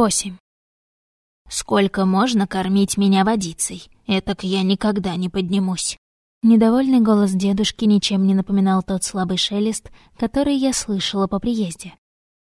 8. «Сколько можно кормить меня водицей? Этак я никогда не поднимусь». Недовольный голос дедушки ничем не напоминал тот слабый шелест, который я слышала по приезде.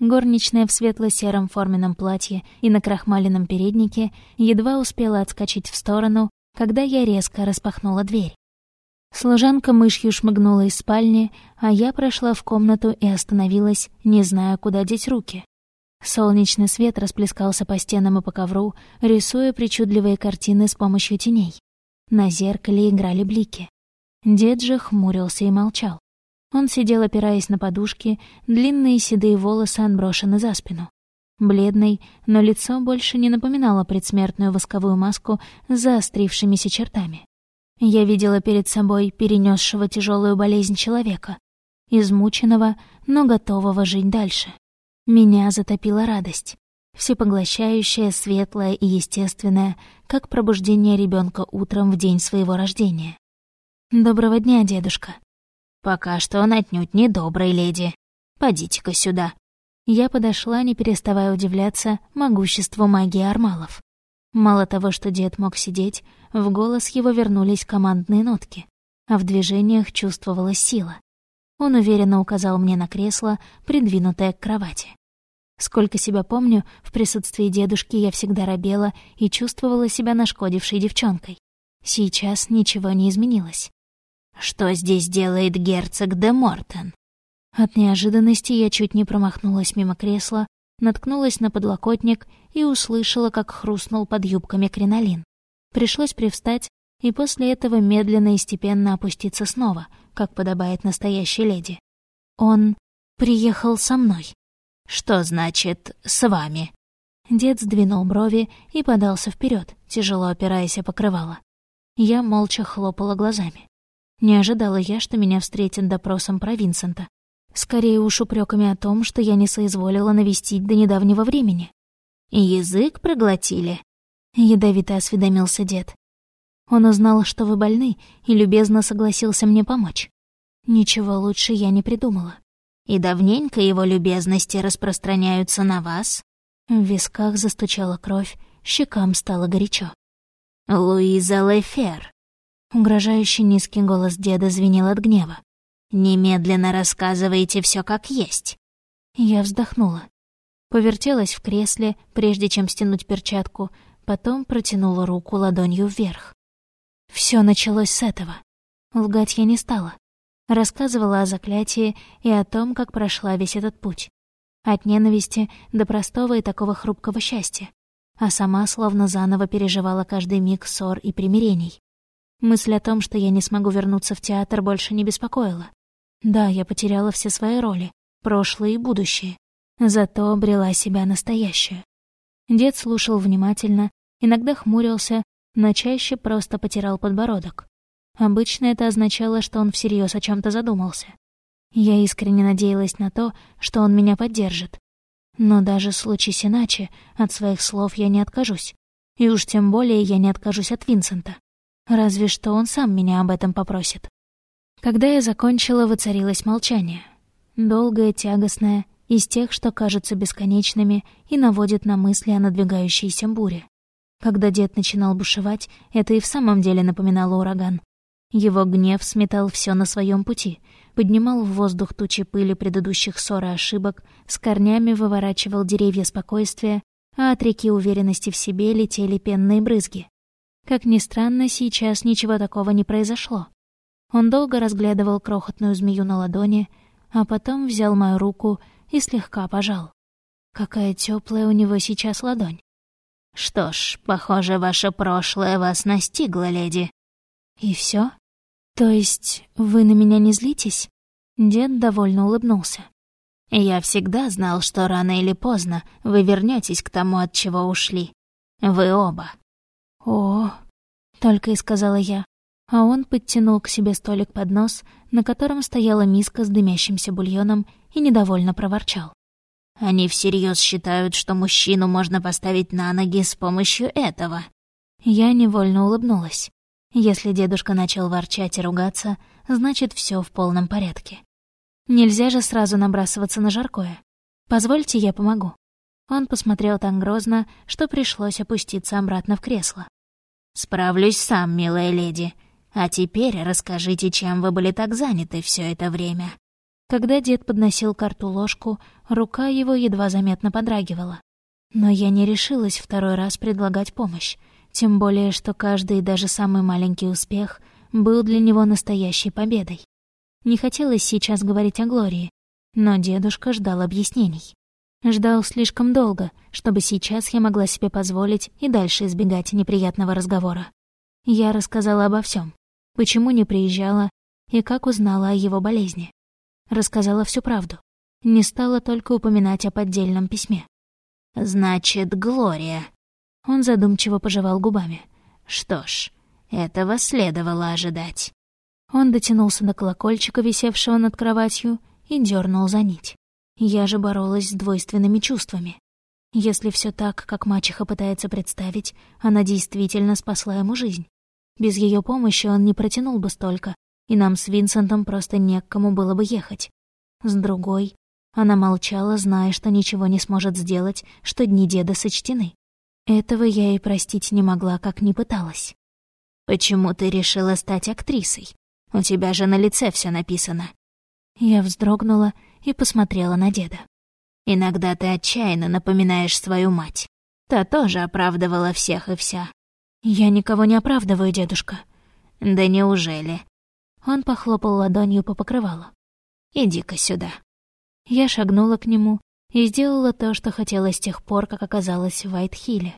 Горничная в светло-сером форменном платье и на крахмаленном переднике едва успела отскочить в сторону, когда я резко распахнула дверь. Служанка мышью шмыгнула из спальни, а я прошла в комнату и остановилась, не зная, куда деть руки. Солнечный свет расплескался по стенам и по ковру, рисуя причудливые картины с помощью теней. На зеркале играли блики. Дед же хмурился и молчал. Он сидел, опираясь на подушки, длинные седые волосы отброшены за спину. Бледный, но лицо больше не напоминало предсмертную восковую маску с заострившимися чертами. Я видела перед собой перенесшего тяжелую болезнь человека, измученного, но готового жить дальше. Меня затопила радость, всепоглощающая, светлая и естественная, как пробуждение ребенка утром в день своего рождения. «Доброго дня, дедушка». «Пока что он отнюдь не добрый, леди. Подите-ка сюда». Я подошла, не переставая удивляться могуществу магии армалов. Мало того, что дед мог сидеть, в голос его вернулись командные нотки, а в движениях чувствовалась сила. Он уверенно указал мне на кресло, придвинутое к кровати. Сколько себя помню, в присутствии дедушки я всегда робела и чувствовала себя нашкодившей девчонкой. Сейчас ничего не изменилось. Что здесь делает герцог де Мортон? От неожиданности я чуть не промахнулась мимо кресла, наткнулась на подлокотник и услышала, как хрустнул под юбками кринолин. Пришлось привстать и после этого медленно и степенно опуститься снова, как подобает настоящей леди. Он приехал со мной. «Что значит «с вами»?» Дед сдвинул брови и подался вперед, тяжело опираясь о покрывало. Я молча хлопала глазами. Не ожидала я, что меня встретят допросом про Винсента. Скорее уж упреками о том, что я не соизволила навестить до недавнего времени. «Язык проглотили?» — ядовито осведомился дед. Он узнал, что вы больны, и любезно согласился мне помочь. Ничего лучше я не придумала. «И давненько его любезности распространяются на вас?» В висках застучала кровь, щекам стало горячо. «Луиза Лефер», Угрожающий низкий голос деда звенел от гнева. «Немедленно рассказывайте все как есть». Я вздохнула. Повертелась в кресле, прежде чем стянуть перчатку, потом протянула руку ладонью вверх. Все началось с этого. Лгать я не стала. Рассказывала о заклятии и о том, как прошла весь этот путь. От ненависти до простого и такого хрупкого счастья. А сама словно заново переживала каждый миг ссор и примирений. Мысль о том, что я не смогу вернуться в театр, больше не беспокоила. Да, я потеряла все свои роли, прошлое и будущее. Зато обрела себя настоящую. Дед слушал внимательно, иногда хмурился, но чаще просто потирал подбородок. Обычно это означало, что он всерьез о чем то задумался. Я искренне надеялась на то, что он меня поддержит. Но даже случись иначе, от своих слов я не откажусь. И уж тем более я не откажусь от Винсента. Разве что он сам меня об этом попросит. Когда я закончила, воцарилось молчание. Долгое, тягостное, из тех, что кажутся бесконечными и наводят на мысли о надвигающейся буре. Когда дед начинал бушевать, это и в самом деле напоминало ураган. Его гнев сметал все на своем пути, поднимал в воздух тучи пыли предыдущих ссор и ошибок, с корнями выворачивал деревья спокойствия, а от реки уверенности в себе летели пенные брызги. Как ни странно, сейчас ничего такого не произошло. Он долго разглядывал крохотную змею на ладони, а потом взял мою руку и слегка пожал. Какая теплая у него сейчас ладонь. «Что ж, похоже, ваше прошлое вас настигло, леди». «И все? То есть вы на меня не злитесь?» Дед довольно улыбнулся. «Я всегда знал, что рано или поздно вы вернетесь к тому, от чего ушли. Вы оба». «О!» — только и сказала я, а он подтянул к себе столик под нос, на котором стояла миска с дымящимся бульоном, и недовольно проворчал. «Они всерьез считают, что мужчину можно поставить на ноги с помощью этого». Я невольно улыбнулась. Если дедушка начал ворчать и ругаться, значит, все в полном порядке. Нельзя же сразу набрасываться на жаркое. Позвольте, я помогу. Он посмотрел так грозно, что пришлось опуститься обратно в кресло. «Справлюсь сам, милая леди. А теперь расскажите, чем вы были так заняты все это время». Когда дед подносил карту ложку, рука его едва заметно подрагивала. Но я не решилась второй раз предлагать помощь, тем более, что каждый, даже самый маленький успех был для него настоящей победой. Не хотелось сейчас говорить о Глории, но дедушка ждал объяснений. Ждал слишком долго, чтобы сейчас я могла себе позволить и дальше избегать неприятного разговора. Я рассказала обо всем, почему не приезжала и как узнала о его болезни. Рассказала всю правду. Не стала только упоминать о поддельном письме. «Значит, Глория». Он задумчиво пожевал губами. «Что ж, этого следовало ожидать». Он дотянулся до колокольчика, висевшего над кроватью, и дернул за нить. Я же боролась с двойственными чувствами. Если все так, как мачеха пытается представить, она действительно спасла ему жизнь. Без ее помощи он не протянул бы столько, и нам с Винсентом просто не к кому было бы ехать. С другой, она молчала, зная, что ничего не сможет сделать, что дни деда сочтены. Этого я и простить не могла, как не пыталась. «Почему ты решила стать актрисой? У тебя же на лице все написано». Я вздрогнула и посмотрела на деда. «Иногда ты отчаянно напоминаешь свою мать. Та тоже оправдывала всех и вся». «Я никого не оправдываю, дедушка». «Да неужели?» Он похлопал ладонью по покрывалу. «Иди-ка сюда». Я шагнула к нему и сделала то, что хотела с тех пор, как оказалась в Вайтхилле.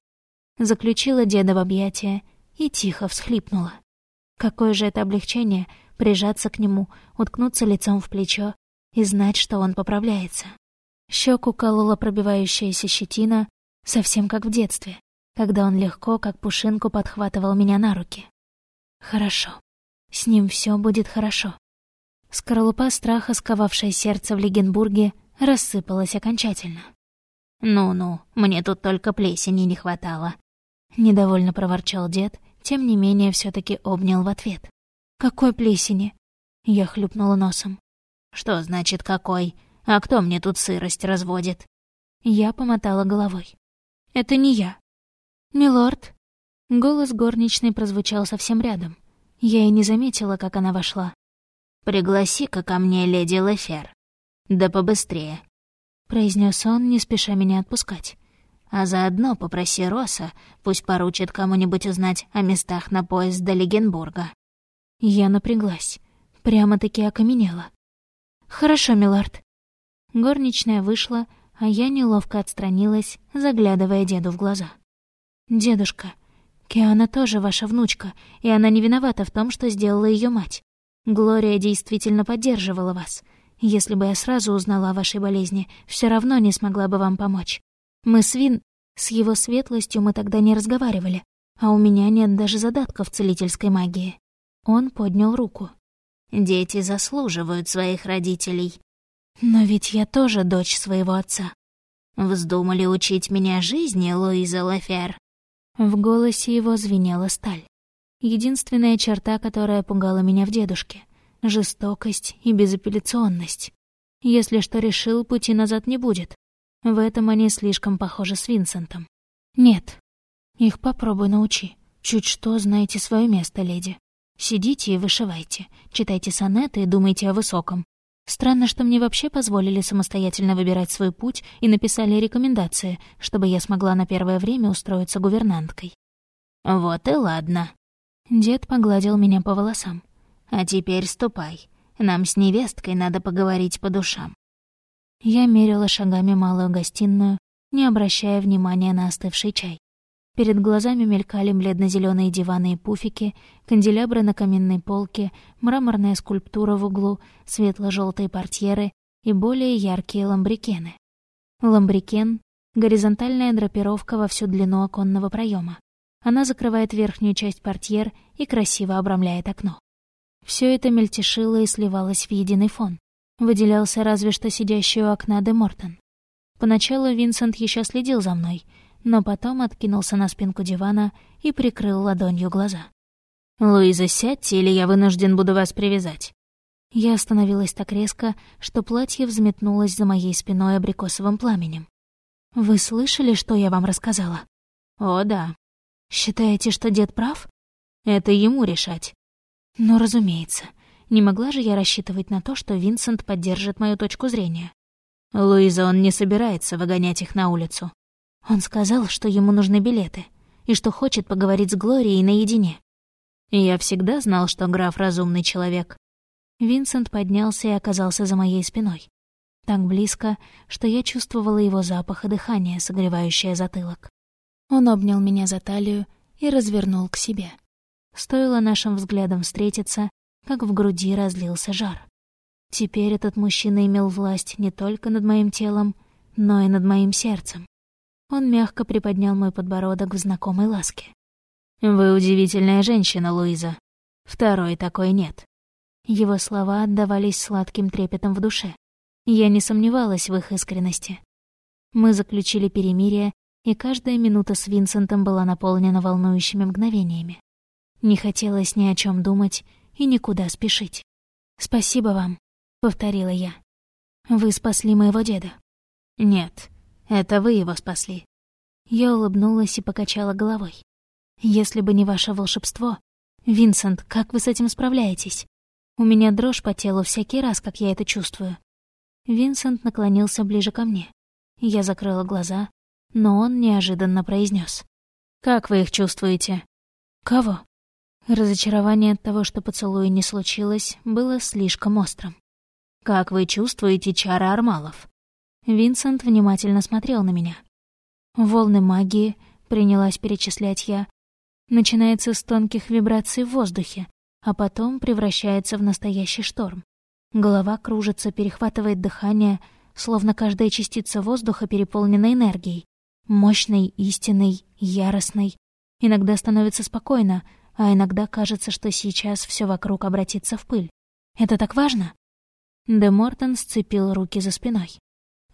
Заключила деда в объятия и тихо всхлипнула. Какое же это облегчение прижаться к нему, уткнуться лицом в плечо и знать, что он поправляется. Щеку колола пробивающаяся щетина, совсем как в детстве, когда он легко, как пушинку, подхватывал меня на руки. Хорошо. С ним все будет хорошо. Скорлупа страха, сковавшая сердце в Легенбурге, рассыпалась окончательно. «Ну-ну, мне тут только плесени не хватало», — недовольно проворчал дед, тем не менее все таки обнял в ответ. «Какой плесени?» — я хлюпнула носом. «Что значит какой? А кто мне тут сырость разводит?» Я помотала головой. «Это не я». «Милорд?» Голос горничной прозвучал совсем рядом. Я и не заметила, как она вошла. «Пригласи-ка ко мне леди Лефер. Да побыстрее», — произнес он, не спеша меня отпускать. «А заодно попроси Роса, пусть поручит кому-нибудь узнать о местах на поезд до Легенбурга». Я напряглась, прямо-таки окаменела. «Хорошо, милорд». Горничная вышла, а я неловко отстранилась, заглядывая деду в глаза. «Дедушка, Киана тоже ваша внучка, и она не виновата в том, что сделала ее мать. Глория действительно поддерживала вас. Если бы я сразу узнала о вашей болезни, все равно не смогла бы вам помочь. Мы с Вин... С его светлостью мы тогда не разговаривали, а у меня нет даже задатков целительской магии». Он поднял руку. Дети заслуживают своих родителей. Но ведь я тоже дочь своего отца. Вздумали учить меня жизни, Луиза Лафер? В голосе его звенела сталь. Единственная черта, которая пугала меня в дедушке — жестокость и безапелляционность. Если что решил, пути назад не будет. В этом они слишком похожи с Винсентом. Нет, их попробуй научи. Чуть что, знаете свое место, леди. Сидите и вышивайте, читайте сонеты и думайте о высоком. Странно, что мне вообще позволили самостоятельно выбирать свой путь и написали рекомендации, чтобы я смогла на первое время устроиться гувернанткой. «Вот и ладно». Дед погладил меня по волосам. «А теперь ступай. Нам с невесткой надо поговорить по душам». Я мерила шагами малую гостиную, не обращая внимания на остывший чай. Перед глазами мелькали бледно зеленые диваны и пуфики, канделябры на каминной полке, мраморная скульптура в углу, светло желтые портьеры и более яркие ламбрикены. Ламбрикен — горизонтальная драпировка во всю длину оконного проема. Она закрывает верхнюю часть портьер и красиво обрамляет окно. Все это мельтешило и сливалось в единый фон. Выделялся разве что сидящий у окна Де Мортон. Поначалу Винсент еще следил за мной — но потом откинулся на спинку дивана и прикрыл ладонью глаза. «Луиза, сядьте, или я вынужден буду вас привязать». Я остановилась так резко, что платье взметнулось за моей спиной абрикосовым пламенем. «Вы слышали, что я вам рассказала?» «О, да». «Считаете, что дед прав?» «Это ему решать». «Ну, разумеется. Не могла же я рассчитывать на то, что Винсент поддержит мою точку зрения?» «Луиза, он не собирается выгонять их на улицу». Он сказал, что ему нужны билеты, и что хочет поговорить с Глорией наедине. Я всегда знал, что граф разумный человек. Винсент поднялся и оказался за моей спиной. Так близко, что я чувствовала его запах и дыхание, согревающее затылок. Он обнял меня за талию и развернул к себе. Стоило нашим взглядам встретиться, как в груди разлился жар. Теперь этот мужчина имел власть не только над моим телом, но и над моим сердцем. Он мягко приподнял мой подбородок в знакомой ласке. «Вы удивительная женщина, Луиза. Второй такой нет». Его слова отдавались сладким трепетом в душе. Я не сомневалась в их искренности. Мы заключили перемирие, и каждая минута с Винсентом была наполнена волнующими мгновениями. Не хотелось ни о чем думать и никуда спешить. «Спасибо вам», — повторила я. «Вы спасли моего деда». «Нет, это вы его спасли». Я улыбнулась и покачала головой. «Если бы не ваше волшебство, Винсент, как вы с этим справляетесь? У меня дрожь по телу всякий раз, как я это чувствую. Винсент наклонился ближе ко мне. Я закрыла глаза, но он неожиданно произнес: «Как вы их чувствуете?» «Кого?» Разочарование от того, что поцелуя не случилось, было слишком острым. «Как вы чувствуете чары Армалов?» Винсент внимательно смотрел на меня. «Волны магии», — принялась перечислять я, начинается с тонких вибраций в воздухе, а потом превращается в настоящий шторм. Голова кружится, перехватывает дыхание, словно каждая частица воздуха переполнена энергией. Мощной, истинной, яростной. Иногда становится спокойно, а иногда кажется, что сейчас все вокруг обратится в пыль. Это так важно? Де Мортон сцепил руки за спиной.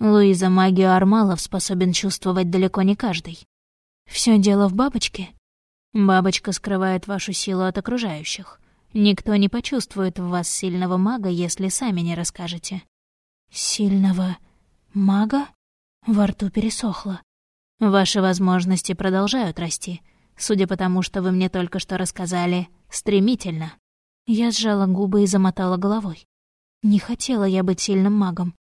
Луиза магию Армалов способен чувствовать далеко не каждый. Все дело в бабочке? Бабочка скрывает вашу силу от окружающих. Никто не почувствует в вас сильного мага, если сами не расскажете». «Сильного мага?» Во рту пересохло. «Ваши возможности продолжают расти, судя по тому, что вы мне только что рассказали, стремительно». Я сжала губы и замотала головой. Не хотела я быть сильным магом.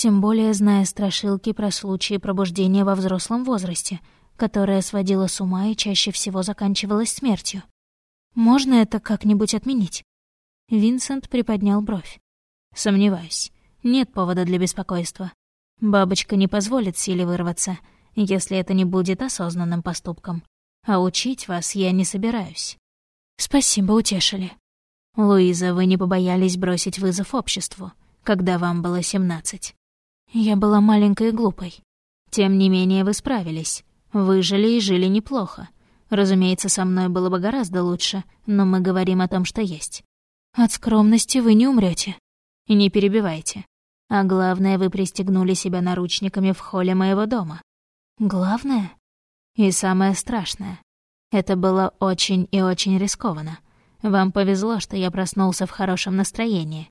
Тем более, зная страшилки про случаи пробуждения во взрослом возрасте, которое сводило с ума и чаще всего заканчивалось смертью. Можно это как-нибудь отменить?» Винсент приподнял бровь. «Сомневаюсь. Нет повода для беспокойства. Бабочка не позволит силе вырваться, если это не будет осознанным поступком. А учить вас я не собираюсь». «Спасибо, утешили». «Луиза, вы не побоялись бросить вызов обществу, когда вам было семнадцать?» «Я была маленькой и глупой». «Тем не менее вы справились. Выжили и жили неплохо. Разумеется, со мной было бы гораздо лучше, но мы говорим о том, что есть. От скромности вы не умрете. Не перебивайте. А главное, вы пристегнули себя наручниками в холле моего дома. Главное? И самое страшное. Это было очень и очень рискованно. Вам повезло, что я проснулся в хорошем настроении.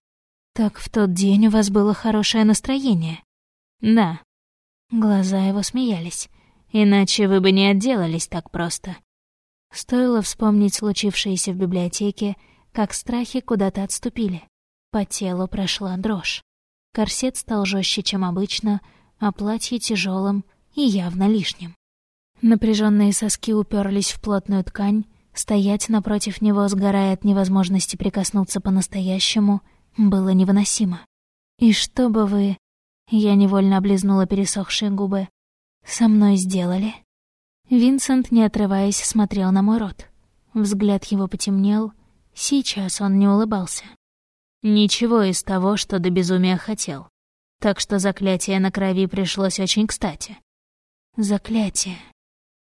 Так в тот день у вас было хорошее настроение? Да. Глаза его смеялись. Иначе вы бы не отделались так просто. Стоило вспомнить случившееся в библиотеке, как страхи куда-то отступили. По телу прошла дрожь. Корсет стал жестче, чем обычно, а платье тяжелым и явно лишним. Напряженные соски уперлись в плотную ткань, стоять напротив него, сгорая от невозможности прикоснуться по-настоящему, было невыносимо. «И что бы вы...» Я невольно облизнула пересохшие губы. «Со мной сделали?» Винсент, не отрываясь, смотрел на мой рот. Взгляд его потемнел. Сейчас он не улыбался. Ничего из того, что до безумия хотел. Так что заклятие на крови пришлось очень кстати. Заклятие.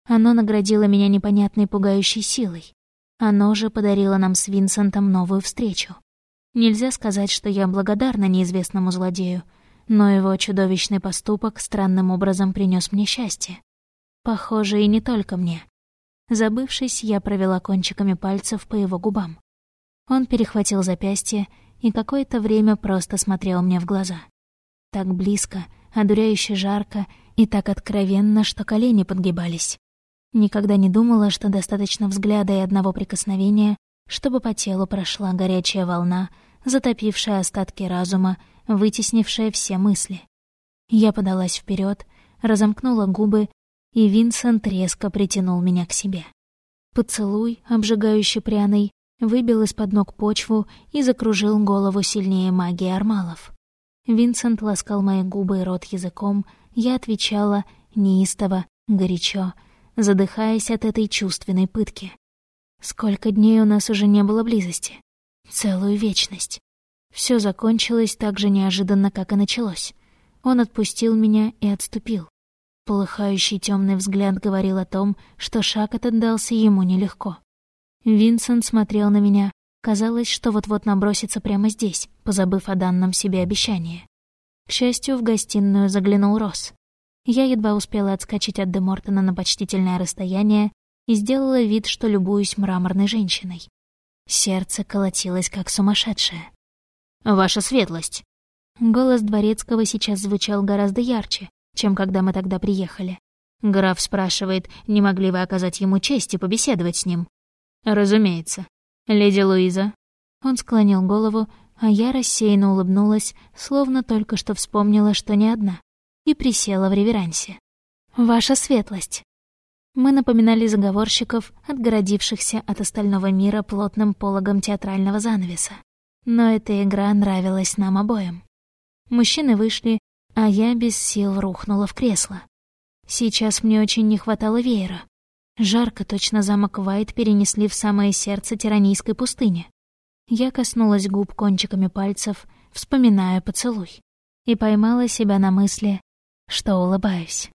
Оно наградило меня непонятной пугающей силой. Оно же подарило нам с Винсентом новую встречу. Нельзя сказать, что я благодарна неизвестному злодею, но его чудовищный поступок странным образом принес мне счастье. Похоже, и не только мне. Забывшись, я провела кончиками пальцев по его губам. Он перехватил запястье и какое-то время просто смотрел мне в глаза. Так близко, одуряюще жарко и так откровенно, что колени подгибались. Никогда не думала, что достаточно взгляда и одного прикосновения, чтобы по телу прошла горячая волна, затопившая остатки разума, вытеснившая все мысли. Я подалась вперед, разомкнула губы, и Винсент резко притянул меня к себе. Поцелуй, обжигающий пряный, выбил из-под ног почву и закружил голову сильнее магии армалов. Винсент ласкал мои губы и рот языком, я отвечала неистово, горячо, задыхаясь от этой чувственной пытки. Сколько дней у нас уже не было близости? Целую вечность. Все закончилось так же неожиданно, как и началось. Он отпустил меня и отступил. Полыхающий темный взгляд говорил о том, что шаг этот дался ему нелегко. Винсент смотрел на меня. Казалось, что вот-вот набросится прямо здесь, позабыв о данном себе обещании. К счастью, в гостиную заглянул Росс. Я едва успела отскочить от Демортона на почтительное расстояние и сделала вид, что любуюсь мраморной женщиной. Сердце колотилось, как сумасшедшее. «Ваша светлость!» Голос Дворецкого сейчас звучал гораздо ярче, чем когда мы тогда приехали. Граф спрашивает, не могли вы оказать ему честь и побеседовать с ним. «Разумеется. Леди Луиза». Он склонил голову, а я рассеянно улыбнулась, словно только что вспомнила, что не одна, и присела в реверансе. «Ваша светлость». Мы напоминали заговорщиков, отгородившихся от остального мира плотным пологом театрального занавеса. Но эта игра нравилась нам обоим. Мужчины вышли, а я без сил рухнула в кресло. Сейчас мне очень не хватало веера, Жарко точно замок Вайт перенесли в самое сердце тиранийской пустыни. Я коснулась губ кончиками пальцев, вспоминая поцелуй, и поймала себя на мысли, что улыбаюсь.